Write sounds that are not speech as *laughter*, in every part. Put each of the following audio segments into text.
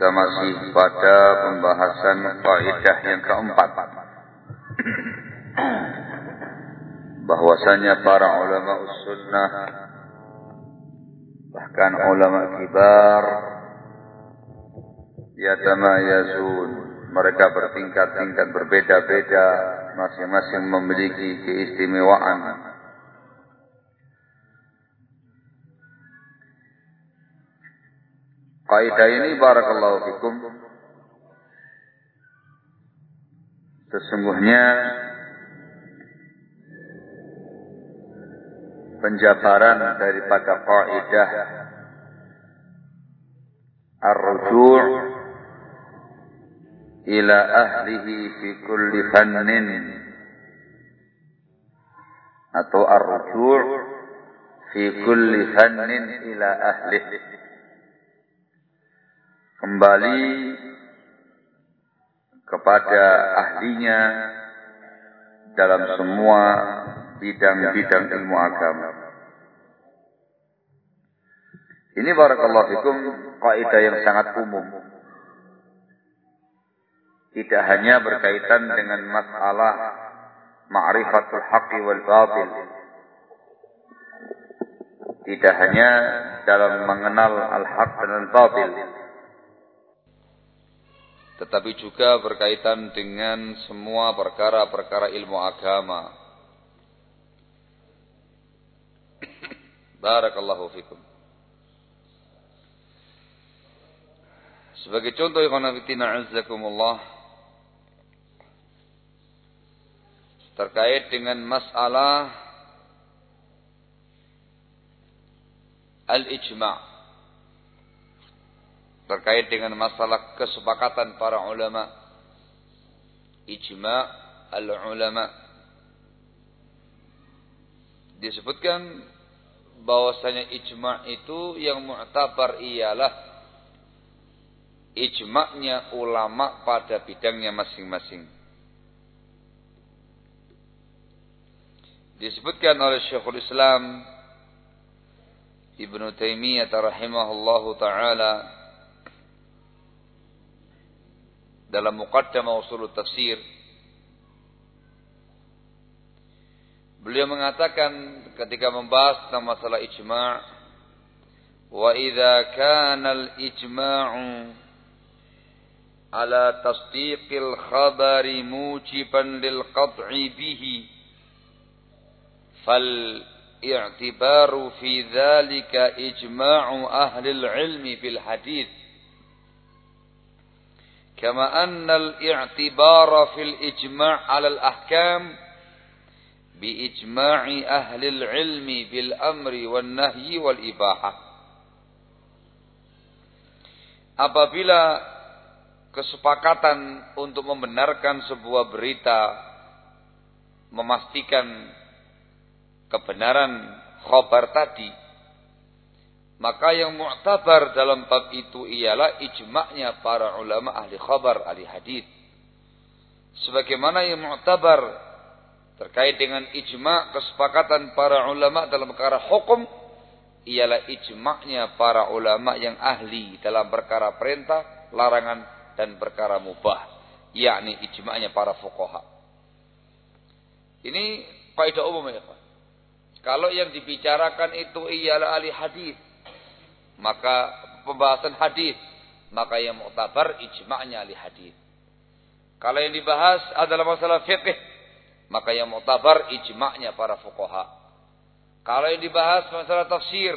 Kita masih pada pembahasan kaidah yang keempat. Bahwasanya para ulama sunnah bahkan ulama kibar yatamayazun. Mereka bertingkat-tingkat berbeda-beda masing-masing memiliki keistimewaan Kaidah ini barakallahu fikum. Sesungguhnya penjabaran daripada kaidah ar-ruju' ila ahlihi fi kulli fannin atau ar-ruju' fi kulli fannin ila ahlihi kembali kepada ahlinya dalam semua bidang-bidang ilmu agama. Ini barakallahu fikum kaidah yang sangat umum. Tidak hanya berkaitan dengan masalah ma'rifatul haqqi wal batil. Tidak hanya dalam mengenal al-haq dan al-batil tetapi juga berkaitan dengan semua perkara-perkara ilmu agama. *coughs* Barakallahu fikum. Sebagai contoh ikhwan azzakumullah terkait dengan masalah al-ijma' terkait dengan masalah kesepakatan para ulama. Ijma al-ulama. Disebutkan bahwasanya ijma itu yang mu'tabar ialah ijma'nya ulama pada bidangnya masing-masing. Disebutkan oleh Syekhul Islam Ibnu Taimiyah rahimahullahu taala dalam muqaddamah usul tafsir. Beliau mengatakan ketika membahas tentang masalah ijma' wa idza kana al ijma'u ala tasdiqil khabari mujiban lil qat'i bihi fal i'tibaru fi dhalika ijma'u ahli كما أن الاعتبار في الإجماع على الأحكام بإجماع أهل العلم بالأمر والنهي والإباحة. Apabila kesepakatan untuk membenarkan sebuah berita memastikan kebenaran khabar tadi maka yang mu'tabar dalam bab itu ialah ijma'nya para ulama ahli khabar, ahli hadis. Sebagaimana yang mu'tabar terkait dengan ijma' kesepakatan para ulama dalam perkara hukum ialah ijma'nya para ulama yang ahli dalam perkara perintah, larangan dan perkara mubah, yakni ijma'nya para fuqaha. Ini kaidah umum ya. Kalau yang dibicarakan itu ialah ahli hadis, maka pembahasan hadis maka yang muktabar ijma'nya ahli hadis. Kalau yang dibahas adalah masalah fikih maka yang muktabar ijma'nya para fuqaha. Kalau yang dibahas masalah tafsir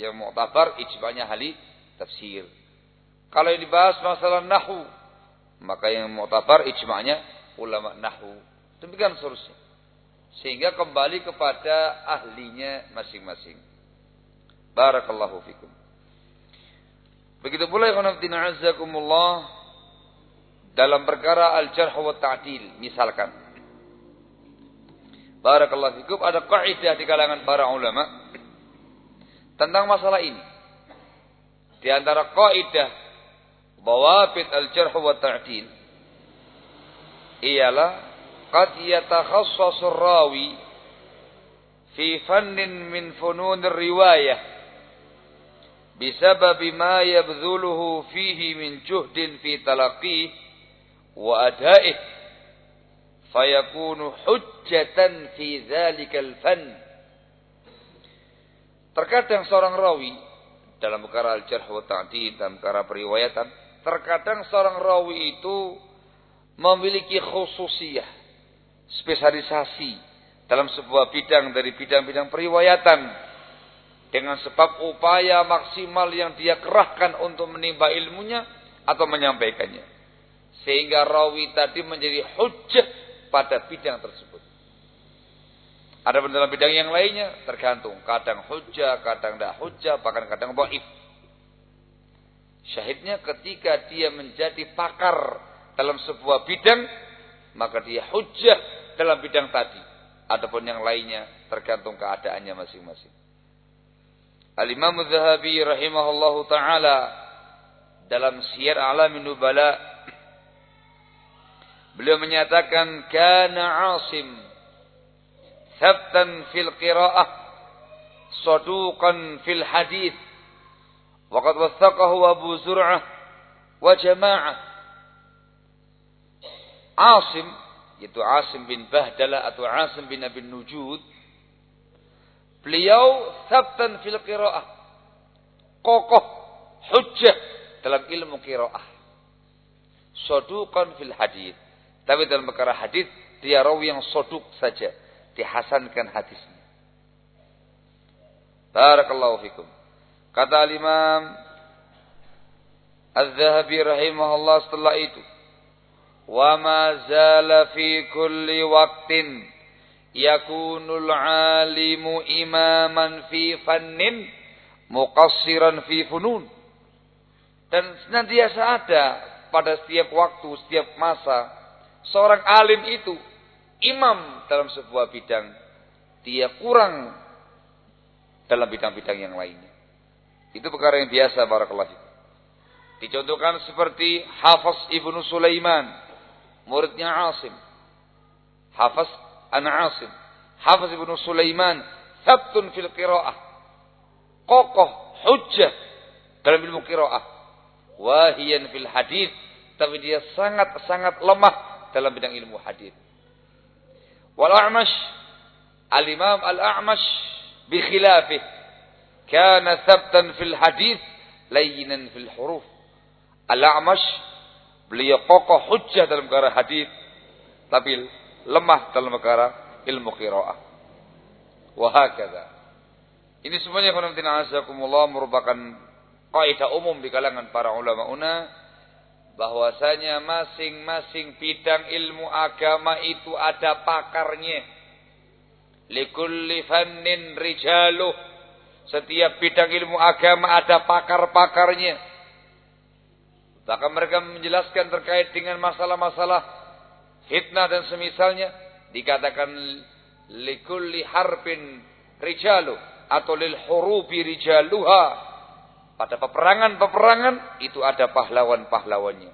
yang muktabar ijma'nya ahli tafsir. Kalau yang dibahas masalah nahu maka yang muktabar ijma'nya ulama nahu demikian seterusnya. Sehingga kembali kepada ahlinya masing-masing Barakallahu fikum. Begitu pula ikhwan azakumullah dalam perkara al-jarh wa ta'dil misalkan. Barakallahu fikum ada kaidah di kalangan para ulama tentang masalah ini. Di antara kaidah bawabit al-jarh wa ta'dil ialah qad yatakhassasu rawi fi fannin min funun riwayah bisababi ma يبذله fihi min juhdin fi talaqih wa فيكون fayakunu hujjatan fi الفن. fan terkadang seorang rawi dalam perkara al-jarh wa ta'dil dalam perkara periwayatan terkadang seorang rawi itu memiliki khususiyah spesialisasi dalam sebuah bidang dari bidang-bidang periwayatan dengan sebab upaya maksimal yang dia kerahkan untuk menimba ilmunya atau menyampaikannya. Sehingga rawi tadi menjadi hujah pada bidang tersebut. Ada dalam bidang yang lainnya tergantung. Kadang hujah, kadang tidak hujah, bahkan kadang baif. Syahidnya ketika dia menjadi pakar dalam sebuah bidang, maka dia hujah dalam bidang tadi. Adapun yang lainnya tergantung keadaannya masing-masing. Al-Imam Zahabi rahimahullahu taala dalam Syiar Alamin Nubala Beliau menyatakan kana Asim thabtan fil qiraah saduqan fil hadith waqad wathaqahu Abu Zur'ah wa jama'ah Asim yaitu Asim bin Bahdala atau Asim bin Abi Nujud beliau thabtan fil qiraah kokoh hujjah dalam ilmu qiraah saduqan fil hadith tapi dalam perkara hadis dia rawi yang soduk saja. Dihasankan hadisnya. Barakallahu fikum. Kata al-imam Az-Zahabi rahimahullah setelah itu. Wa ma zala fi kulli waqtin yakunul alimu imaman fi fannin muqassiran fi funun. Dan senantiasa ada pada setiap waktu, setiap masa seorang alim itu imam dalam sebuah bidang, dia kurang dalam bidang-bidang yang lainnya. Itu perkara yang biasa barakallahu fikum. Dicontohkan seperti Hafiz Ibnu Sulaiman, muridnya Asim. Hafiz an Asim. Hafiz Ibnu Sulaiman, sabtun fil qiraah. Kokoh, hujjah dalam ilmu qiraah. Wahiyan fil hadis, tapi dia sangat-sangat lemah dalam bidang ilmu hadis. Wal A'mash Al-Imam Al-A'mash bi khilafih kana thabtan fil hadis layyinan fil huruf. Al-A'mash beliau kokoh hujjah dalam perkara hadis tapi lemah dalam perkara ilmu qiraah. Wa hakadha. Ini semuanya khonamtina azakumullah merupakan kaidah umum di kalangan para ulama una bahwasanya masing-masing bidang ilmu agama itu ada pakarnya. Likulli fannin rijaluh. Setiap bidang ilmu agama ada pakar-pakarnya. Bahkan mereka menjelaskan terkait dengan masalah-masalah fitnah dan semisalnya. Dikatakan likulli harbin rijaluh. Atau lil hurubi rijaluha pada peperangan-peperangan itu ada pahlawan-pahlawannya.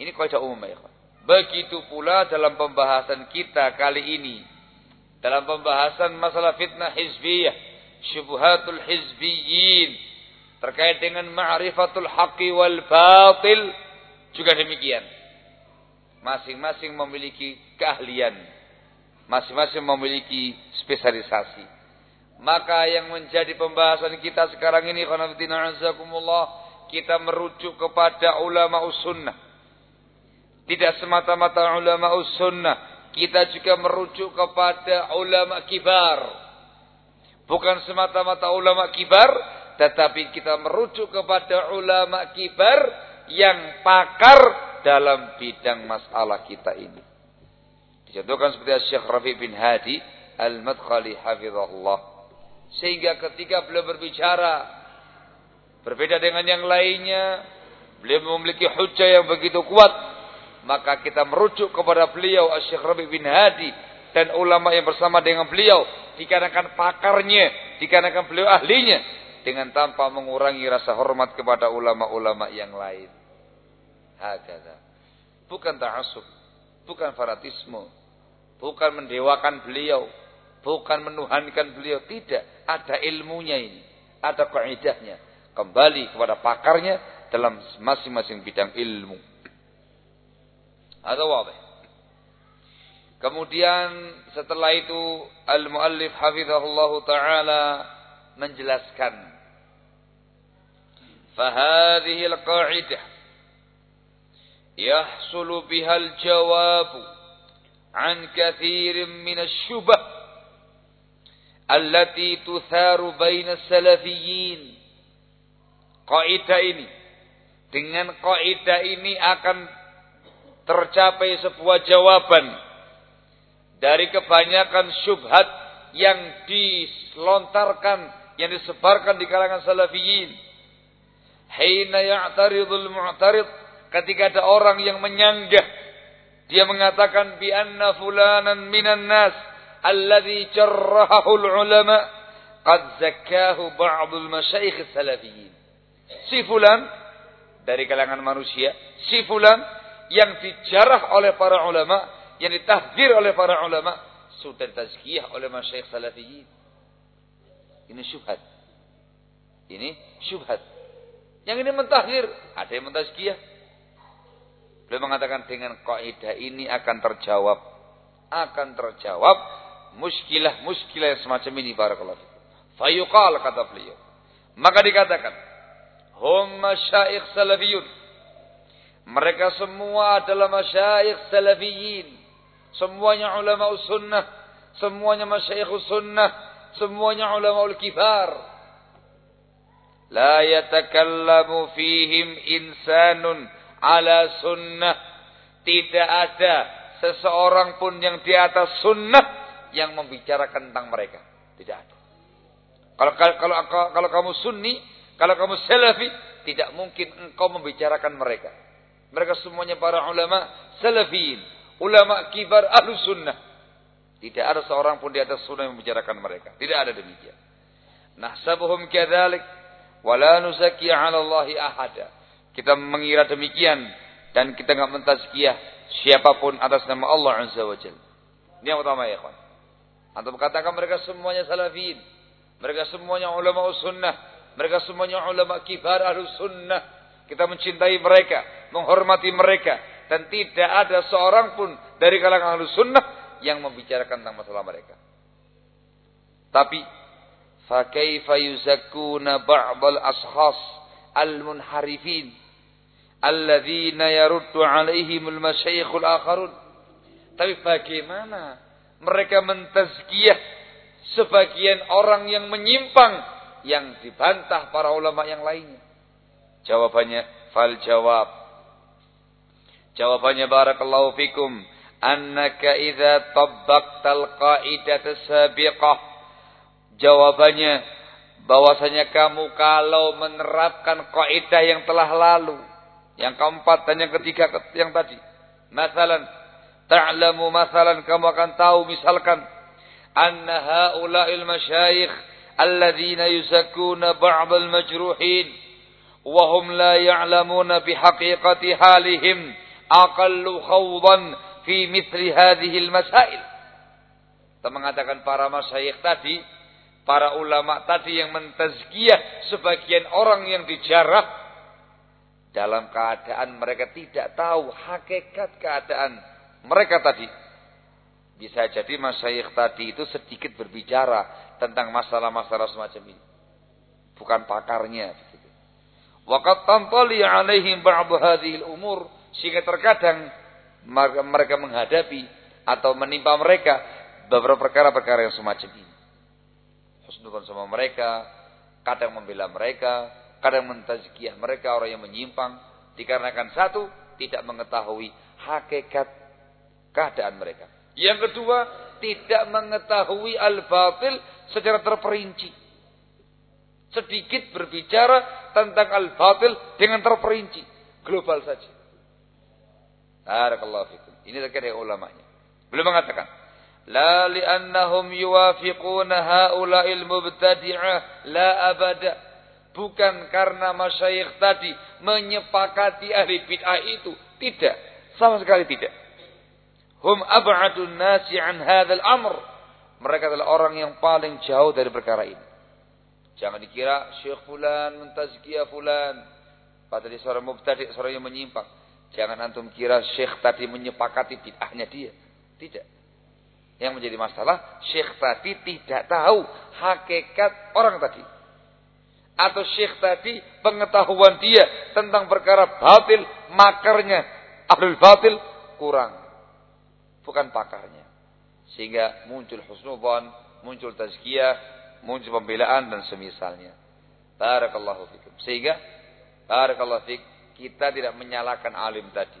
Ini kaidah umum ya. Begitu pula dalam pembahasan kita kali ini. Dalam pembahasan masalah fitnah hizbiyah. Syubuhatul hizbiyin. Terkait dengan ma'rifatul haqqi wal batil. Juga demikian. Masing-masing memiliki keahlian. Masing-masing memiliki spesialisasi. Maka yang menjadi pembahasan kita sekarang ini kita merujuk kepada ulama sunnah. Tidak semata-mata ulama sunnah, kita juga merujuk kepada ulama kibar. Bukan semata-mata ulama kibar, tetapi kita merujuk kepada ulama kibar yang pakar dalam bidang masalah kita ini. Dicontohkan seperti Syekh Rafi bin Hadi Al-Madkhali hafizahullah. Sehingga ketika beliau berbicara berbeda dengan yang lainnya, beliau memiliki hujah yang begitu kuat, maka kita merujuk kepada beliau Syekh Rabi bin Hadi dan ulama yang bersama dengan beliau dikarenakan pakarnya, dikarenakan beliau ahlinya dengan tanpa mengurangi rasa hormat kepada ulama-ulama yang lain. Hakata. Bukan ta'asub, bukan fanatisme, bukan mendewakan beliau, bukan menuhankan beliau, tidak. Ada ilmunya ini, ada kaidahnya. Kembali kepada pakarnya dalam masing-masing bidang ilmu. Ada wabah. Kemudian setelah itu al-muallif hafizahullah taala menjelaskan fahadhihi al-qa'idah يحصل بها الجواب عن كثير من الشبه التي تثار بين السلفيين kaidah ini dengan kaidah ini akan tercapai sebuah jawaban dari kebanyakan syubhat yang diselontarkan, yang disebarkan di kalangan salafiyin. Hina ya'taridul mu'tarid ketika ada orang yang menyanggah dia mengatakan bi anna fulanan minan nas alladhi jarrahahu ulama qad zakkahu ba'dul masyayikh salafiyin. Si fulan dari kalangan manusia, si fulan yang dijarah oleh para ulama yang ditahdir oleh para ulama sudah ditazkiyah oleh masyayikh salafiyin. Ini syubhat. Ini syubhat. Yang ini mentahdir, ada yang mentazkiyah. Beliau mengatakan dengan kaidah ini akan terjawab akan terjawab muskilah-muskilah yang semacam ini barakallahu. Fayuqal kata beliau. Maka dikatakan, hum masyayikh salafiyun. Mereka semua adalah masyayikh salafiyin. Semuanya ulama sunnah. Semuanya masyayikh sunnah. Semuanya ulama kifar. La yatakallamu fihim insanun ala sunnah. Tidak ada seseorang pun yang di atas sunnah yang membicarakan tentang mereka. Tidak ada. Kalau kalau kalau, kalau kamu sunni, kalau kamu salafi, tidak mungkin engkau membicarakan mereka. Mereka semuanya para ulama salafiyin ulama kibar ahlu sunnah. Tidak ada seorang pun di atas sunnah yang membicarakan mereka. Tidak ada demikian. Nahsabuhum kadhalik. Wala nuzaki ala Allahi ahada. Kita mengira demikian. Dan kita enggak mentazkiyah siapa pun atas nama Allah Azza wa. Ini yang pertama ya kawan. Antum katakan mereka semuanya salafin. Mereka semuanya ulama sunnah. Mereka semuanya ulama kibar ahlu sunnah. Kita mencintai mereka. Menghormati mereka dan tidak ada seorang pun dari kalangan ahlu sunnah yang membicarakan tentang masalah mereka. Tapi, fakaifa yuzakkuna ba'dal ashas al-munharifin alladzina yaruddu alaihimul masyayikhul akharun. Tapi bagaimana mereka mentazkiyah sebagian orang yang menyimpang yang dibantah para ulama yang lainnya? Jawabannya, fal jawab Jawabannya barakallahu fikum annaka idza tabbaqtal qaidah sabiqah jawabannya bahwasanya kamu kalau menerapkan kaidah yang telah lalu yang keempat dan yang ketiga yang tadi masalan ta'lamu masalan kamu akan tahu misalkan anna haula'il masyayikh alladzina yusakkuna ba'd al-majruhin wa hum la ya'lamuna bihaqiqati halihim aqallu khawdan fi mithli hadhihi al-masail. Kita mengatakan para masyayikh tadi, para ulama tadi yang mentazkiyah sebagian orang yang dijarah dalam keadaan mereka tidak tahu hakikat keadaan mereka tadi. Bisa jadi masyayikh tadi itu sedikit berbicara tentang masalah-masalah semacam ini. Bukan pakarnya. Waqat tantali alaihim ba'du hadhihi al-umur sehingga terkadang mereka menghadapi atau menimpa mereka beberapa perkara-perkara yang semacam ini. Husnudon sama mereka, kadang membela mereka, kadang mentazkiyah mereka orang yang menyimpang dikarenakan satu tidak mengetahui hakikat keadaan mereka. Yang kedua, tidak mengetahui al-batil secara terperinci. Sedikit berbicara tentang al-batil dengan terperinci. Global saja. Barakallahu fikum. Ini terkait ulamanya. Belum mengatakan. La li'annahum yuwafiquna ha'ula'il mubtadi'ah la abada. Bukan karena masyayikh tadi menyepakati ahli bid'ah itu. Tidak. Sama sekali tidak. Hum ab'adun nasi an hadzal amr. Mereka adalah orang yang paling jauh dari perkara ini. Jangan dikira Syekh fulan mentazkiyah fulan. Padahal seorang mubtadi, seorang yang menyimpang. Jangan antum kira Syekh tadi menyepakati bid'ahnya dia. Tidak. Yang menjadi masalah, Syekh tadi tidak tahu hakikat orang tadi. Atau Syekh tadi pengetahuan dia tentang perkara batil, makarnya ahlul batil kurang bukan pakarnya. Sehingga muncul husnudzon, muncul tazkiyah, muncul pembelaan dan semisalnya. Barakallahu fikum. Sehingga barakallahu fik kita tidak menyalahkan alim tadi.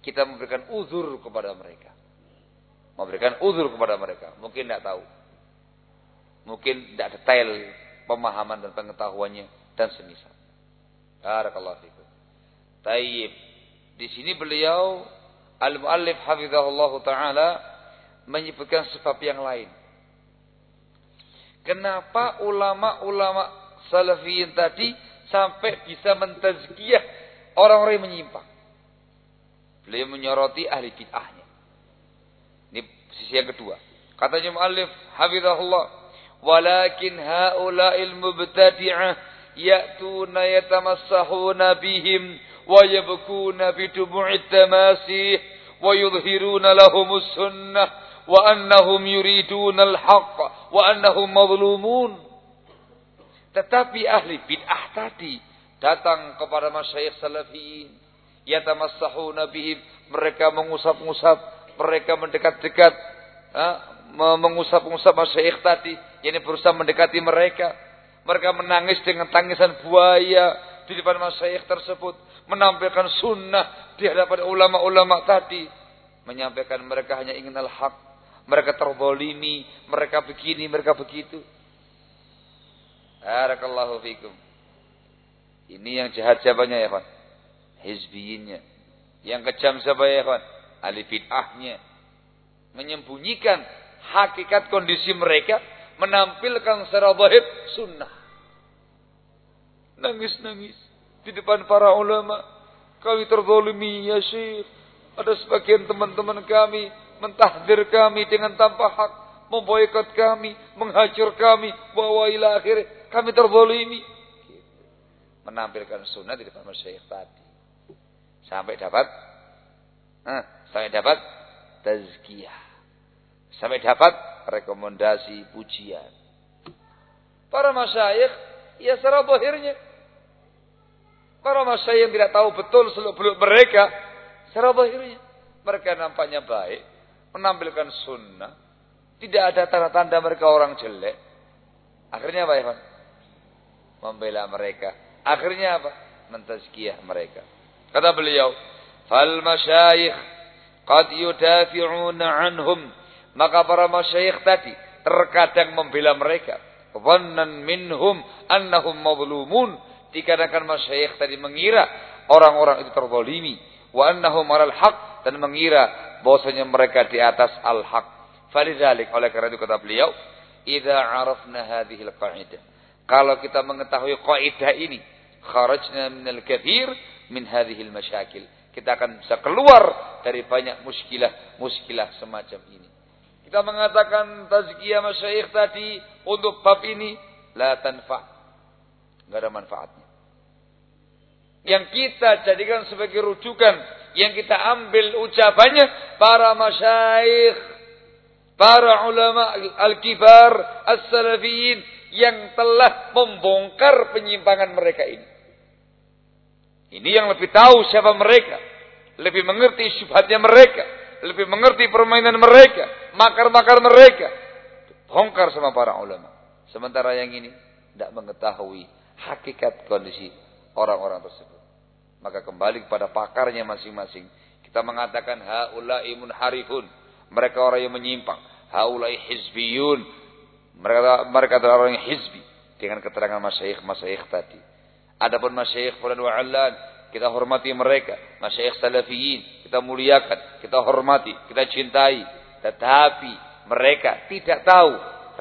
Kita memberikan uzur kepada mereka. Memberikan uzur kepada mereka. Mungkin tidak tahu. Mungkin tidak detail pemahaman dan pengetahuannya dan semisal. Barakallahu fikum. Taib. Di sini beliau Al-Muallif hafizahullah taala menyebutkan sebab yang lain. Kenapa ulama-ulama salafiyin tadi sampai bisa mentazkiyah orang-orang yang menyimpang? Beliau menyoroti ahli bid'ahnya. Ini sisi yang kedua. Katanya muallif hafizahullah, "Walakin haula'il mubtadi'ah ya'tuna yatamassahuna bihim wa yabkuna bidumu'it tamasih ويظهرون لهم السنة وأنهم يريدون الحق وأنهم مظلومون tetapi ahli bid'ah tadi datang kepada masyayikh salafiyin yatamassahuna bihim mereka mengusap-ngusap mereka mendekat-dekat mengusap-ngusap masyayikh tadi yang berusaha mendekati mereka mereka menangis dengan tangisan buaya di depan masyayikh tersebut menampilkan sunnah di hadapan ulama-ulama tadi. Menyampaikan mereka hanya ingin al-haq. Mereka terbolimi, mereka begini, mereka begitu. Barakallahu fikum. Ini yang jahat siapanya ya kan? Hizbiyinnya. Yang kejam siapa ya? Ahli bid'ahnya. Menyembunyikan hakikat kondisi mereka. Menampilkan secara zahir sunnah. Nangis-nangis di depan para ulama. Kami terzolimi ya syekh. Ada sebagian teman-teman kami mentahdir kami dengan tanpa hak. Memboikot kami, menghancur kami. Bahwa ila akhir kami terzolimi. Menampilkan sunnah di depan syekh tadi. Sampai dapat. Nah, sampai dapat tazkiyah. Sampai dapat rekomendasi pujian. Para masyayikh ya secara bahirnya Para masyayikh tidak tahu betul seluk-beluk mereka secara zahirnya. Mereka nampaknya baik, menampilkan sunnah. Tidak ada tanda-tanda mereka orang jelek. Akhirnya apa ya, Membela mereka. Akhirnya apa? Mentazkiyah mereka. Kata beliau, "Fal masyayikh qad yudafi'una anhum." Maka para masyayikh tadi terkadang membela mereka. Dhannan minhum annahum mazlumun dikarenakan masyayikh tadi mengira orang-orang itu terzalimi wa annahum alal haq dan mengira bahwasanya mereka di atas al haq. Falidzalik oleh karena itu kata beliau, "Idza arafna hadhihi al-qa'idah." Kalau kita mengetahui kaidah ini, kharajna minal kathir min hadhihi al-masyakil. Kita akan bisa keluar dari banyak muskilah-muskilah semacam ini. Kita mengatakan tazkiyah masyayikh tadi untuk bab ini la tanfa' Enggak ada manfaatnya yang kita jadikan sebagai rujukan, yang kita ambil ucapannya para masyayikh, para ulama al-kibar, as-salafiyin yang telah membongkar penyimpangan mereka ini. Ini yang lebih tahu siapa mereka, lebih mengerti syubhatnya mereka, lebih mengerti permainan mereka, makar-makar mereka. Bongkar sama para ulama. Sementara yang ini tidak mengetahui hakikat kondisi orang-orang tersebut maka kembali kepada pakarnya masing-masing. Kita mengatakan haula'i munharifun. Mereka orang yang menyimpang. Haula'i hizbiyun. Mereka mereka adalah orang yang hizbi dengan keterangan masyayikh-masyayikh tadi. Adapun masyayikh fulan wa allan, kita hormati mereka. Masyayikh salafiyin, kita muliakan, kita hormati, kita cintai. Tetapi mereka tidak tahu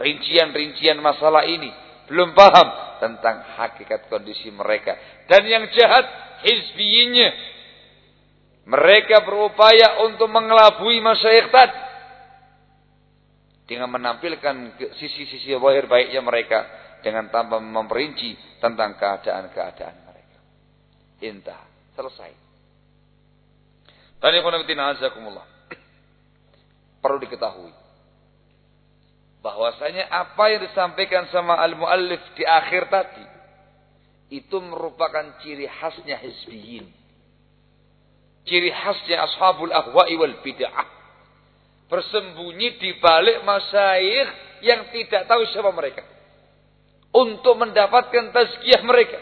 rincian-rincian masalah ini. Belum paham tentang hakikat kondisi mereka. Dan yang jahat, hizbiyinnya. Mereka berupaya untuk mengelabui masyayikh tadi. Dengan menampilkan sisi-sisi wahir baiknya mereka. Dengan tanpa memperinci tentang keadaan-keadaan mereka. Intah. Selesai. Tadi azakumullah. Perlu diketahui bahwasanya apa yang disampaikan sama al-muallif di akhir tadi itu merupakan ciri khasnya hizbiyin. Ciri khasnya ashabul ahwa'i wal bid'ah. Bersembunyi di balik masyayikh yang tidak tahu siapa mereka. Untuk mendapatkan tazkiyah mereka.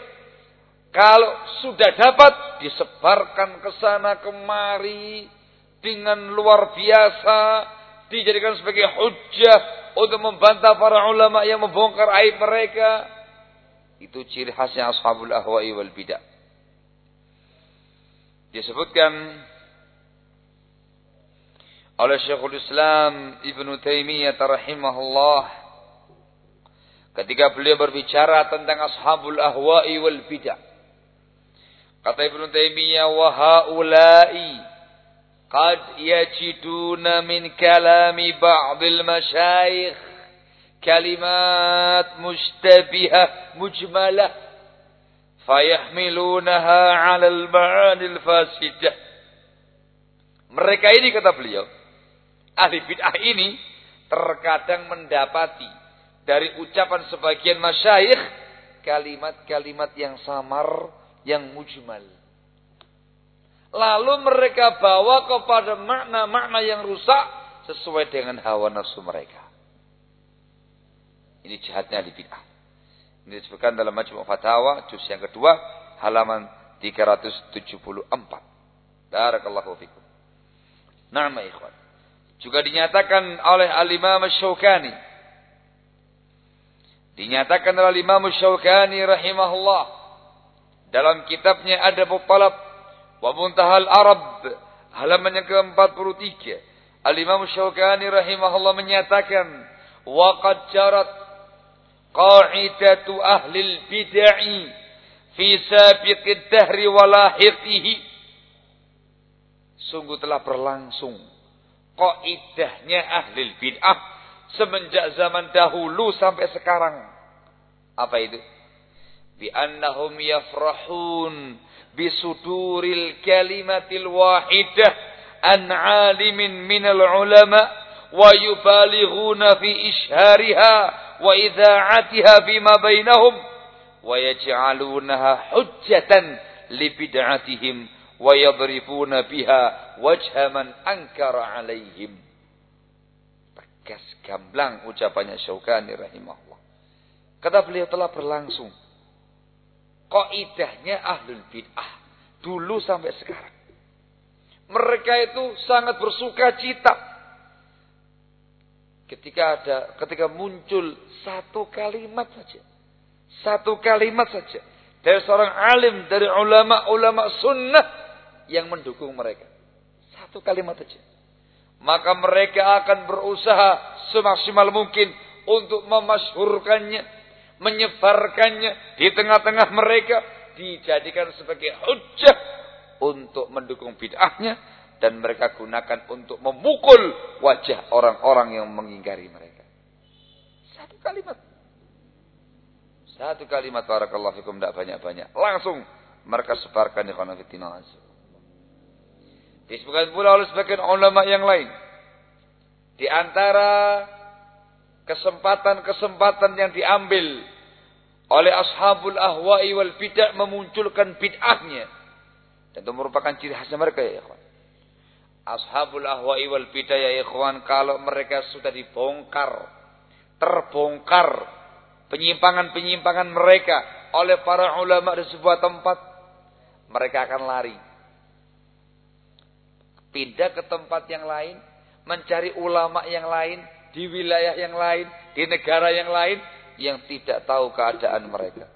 Kalau sudah dapat, disebarkan ke sana kemari dengan luar biasa, dijadikan sebagai hujah untuk membantah para ulama yang membongkar aib mereka. Itu ciri khasnya ashabul ahwa'i wal bidah. Disebutkan oleh Syekhul Islam Ibn Taimiyah rahimahullah ketika beliau berbicara tentang ashabul ahwa'i wal bidah. Kata Ibn Taimiyah wa haula'i قد يجدون من كلام بعض المشايخ كلمات مشتبهة مجملة فيحملونها على المعاني الفاسدة mereka ini kata beliau ahli bid'ah ini terkadang mendapati dari ucapan sebagian masyayikh kalimat-kalimat yang samar yang mujmal Lalu mereka bawa kepada makna-makna yang rusak sesuai dengan hawa nafsu mereka. Ini jahatnya di bid'ah. Ini disebutkan dalam Majmu' Fatawa, juz yang kedua, halaman 374. Barakallahu fikum. Nama ikhwan. Juga dinyatakan oleh Al-Imam Syaukani. Dinyatakan oleh Imam Syaukani rahimahullah. Dalam kitabnya ada Talab Wa muntahal Arab halaman yang ke-43. Al-Imam Syaukani rahimahullah menyatakan wa qad jarat qa'idatu ahli al-bid'ah fi sabiqid dahri wa lahiqihi. Sungguh telah berlangsung kaidahnya ahli bid'ah semenjak zaman dahulu sampai sekarang. Apa itu? Bi annahum yafrahun bisuduril kalimatil wahidah an alimin minal ulama wa yubalighuna fi ishariha wa idha'atiha bima bainahum wa yaj'alunaha hujjatan li bid'atihim wa yadribuna biha wajha man ankara alaihim. Tegas gamblang ucapannya Syaukani rahimahullah. Kata beliau telah berlangsung Kaidahnya ahlul bid'ah. Dulu sampai sekarang. Mereka itu sangat bersuka cita. Ketika ada, ketika muncul satu kalimat saja. Satu kalimat saja. Dari seorang alim, dari ulama-ulama sunnah yang mendukung mereka. Satu kalimat saja. Maka mereka akan berusaha semaksimal mungkin untuk memasyhurkannya, menyebarkannya di tengah-tengah mereka dijadikan sebagai hujah untuk mendukung bid'ahnya dan mereka gunakan untuk memukul wajah orang-orang yang mengingkari mereka. Satu kalimat. Satu kalimat barakallahu fikum tidak banyak-banyak. Langsung mereka sebarkan di kana fitnah. Disebutkan pula oleh sebagian ulama yang lain. Di antara kesempatan-kesempatan yang diambil oleh ashabul ahwa'i wal bid'ah memunculkan bid'ahnya. Dan itu merupakan ciri khasnya mereka ya ikhwan. Ashabul ahwa'i wal bid'ah ya ikhwan kalau mereka sudah dibongkar, terbongkar penyimpangan-penyimpangan mereka oleh para ulama di sebuah tempat, mereka akan lari. Pindah ke tempat yang lain, mencari ulama yang lain, di wilayah yang lain, di negara yang lain, yang tidak tahu keadaan mereka.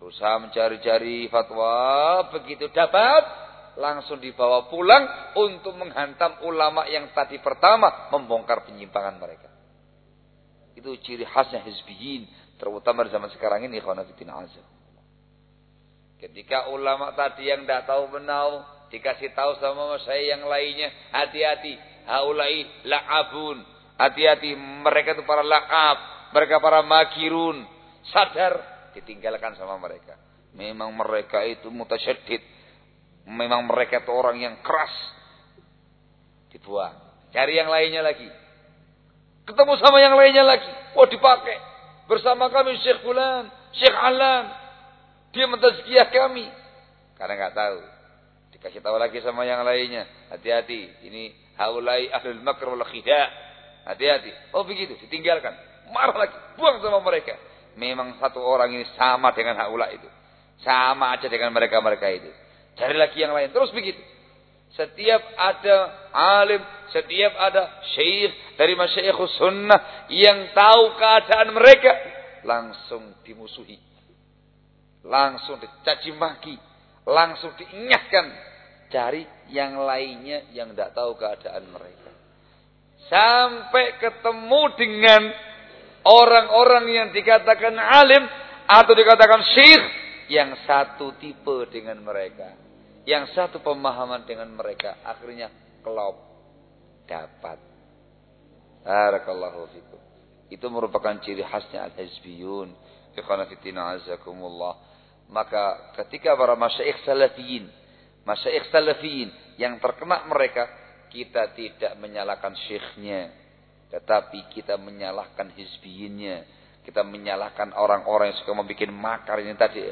Berusaha mencari-cari fatwa, begitu dapat, langsung dibawa pulang untuk menghantam ulama yang tadi pertama membongkar penyimpangan mereka. Itu ciri khasnya hizbiyin, terutama di zaman sekarang ini, khawanafitin azab. Ketika ulama tadi yang tidak tahu menau, dikasih tahu sama saya yang lainnya, hati-hati, haulai la'abun, hati-hati, mereka itu para la'ab, mereka para makirun, sadar, ditinggalkan sama mereka. Memang mereka itu mutasyadid. Memang mereka itu orang yang keras. Dibuang. Cari yang lainnya lagi. Ketemu sama yang lainnya lagi. Wah dipakai. Bersama kami Syekh Fulan. Syekh Alan. Dia mentazkiyah kami. Karena nggak tahu. Dikasih tahu lagi sama yang lainnya. Hati-hati. Ini haulai ahlul makr wal khidah. Hati-hati. Oh begitu. Ditinggalkan. Marah lagi. Buang sama mereka memang satu orang ini sama dengan haula itu. Sama aja dengan mereka-mereka itu. Cari lagi yang lain. Terus begitu. Setiap ada alim, setiap ada syekh dari masyayikhus sunnah yang tahu keadaan mereka, langsung dimusuhi. Langsung dicaci maki, langsung diingatkan. Cari yang lainnya yang tidak tahu keadaan mereka. Sampai ketemu dengan orang-orang yang dikatakan alim atau dikatakan syekh yang satu tipe dengan mereka, yang satu pemahaman dengan mereka, akhirnya kelop dapat. Barakallahu fikum. Itu merupakan ciri khasnya al-hizbiyun. Azakumullah. Maka ketika para masyaikh salafiyin, masyaikh salafiyin yang terkena mereka, kita tidak menyalahkan syekhnya, tetapi kita menyalahkan hizbiyinnya. Kita menyalahkan orang-orang yang suka membuat makar ini tadi.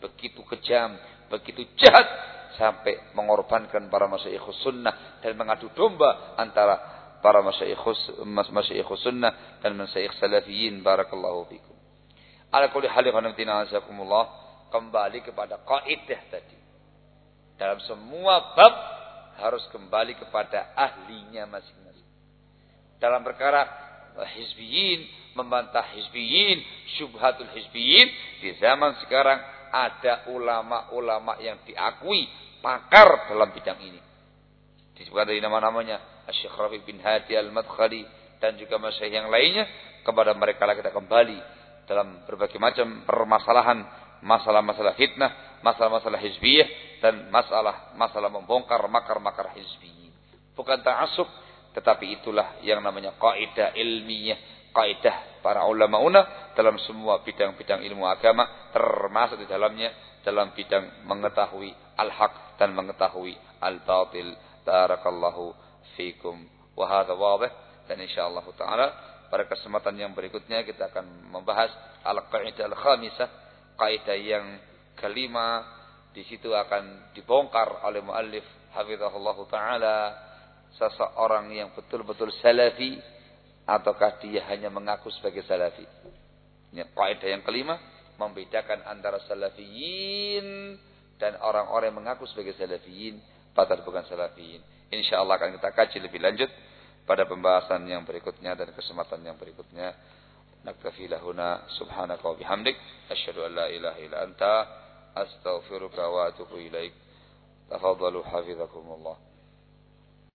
Begitu kejam, begitu jahat. Sampai mengorbankan para masyayikhus sunnah. Dan mengadu domba antara para masyayikhus sunnah dan masyayikh salafiyin. Barakallahu fikum. Ala kulli hal Kembali kepada kaidah tadi. Dalam semua bab harus kembali kepada ahlinya masing-masing dalam perkara hizbiyin, membantah hizbiyin, syubhatul hizbiyin. Di zaman sekarang ada ulama-ulama yang diakui pakar dalam bidang ini. Disebutkan dari nama-namanya Syekh Rafi bin Hadi Al-Madkhali dan juga masyayikh yang lainnya kepada mereka lah kita kembali dalam berbagai macam permasalahan masalah-masalah fitnah, masalah-masalah hizbiyah dan masalah-masalah membongkar makar-makar hizbiyin. Bukan ta'asub, tetapi itulah yang namanya kaidah ilmiah, kaidah para ulama una dalam semua bidang-bidang ilmu agama, termasuk di dalamnya dalam bidang mengetahui al-haq dan mengetahui al-batil. Barakallahu fikum. Wa. Dan insyaallah taala pada kesempatan yang berikutnya kita akan membahas al-qaidah al-khamisah, kaidah yang kelima di situ akan dibongkar oleh muallif hafizahullah taala seseorang yang betul-betul salafi ataukah dia hanya mengaku sebagai salafi. Ini kaidah yang kelima membedakan antara salafiyin dan orang-orang yang mengaku sebagai salafiyin padahal bukan salafiyin. Insyaallah akan kita kaji lebih lanjut pada pembahasan yang berikutnya dan kesempatan yang berikutnya. Naktafi lahuna subhanaka wa bihamdik asyhadu an la ilaha illa anta أستغفرك وأتوب إليك. تفضلوا حفظكم الله.